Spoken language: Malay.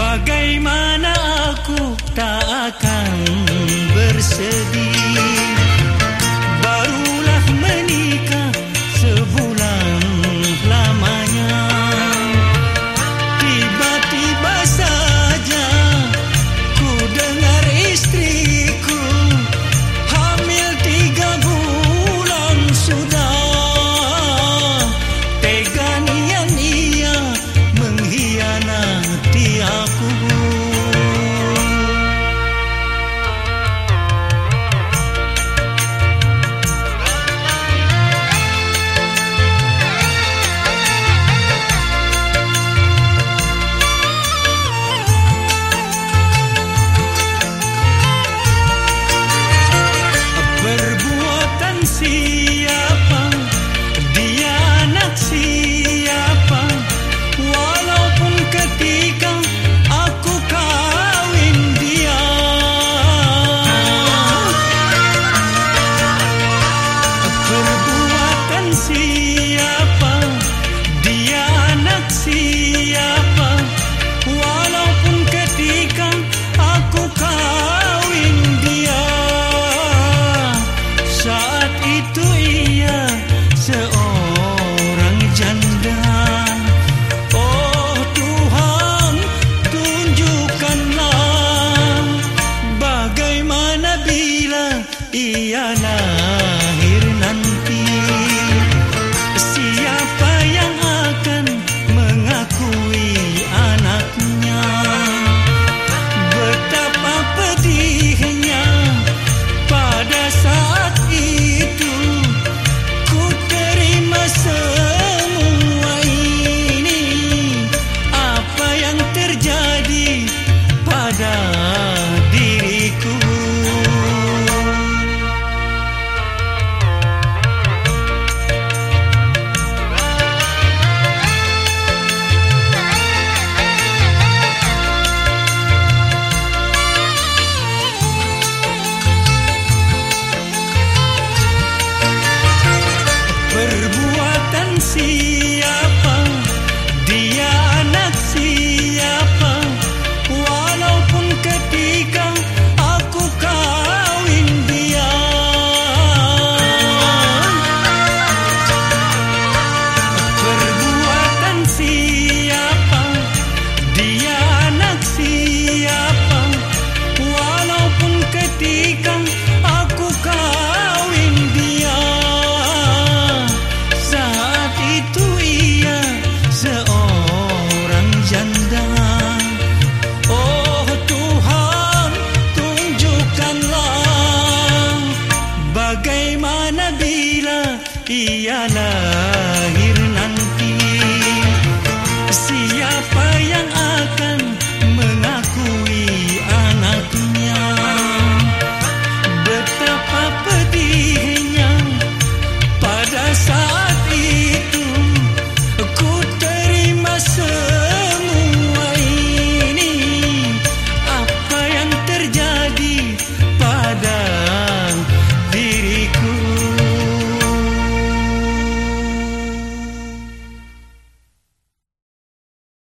Bagaimana aku tak akan bersedih है tan sí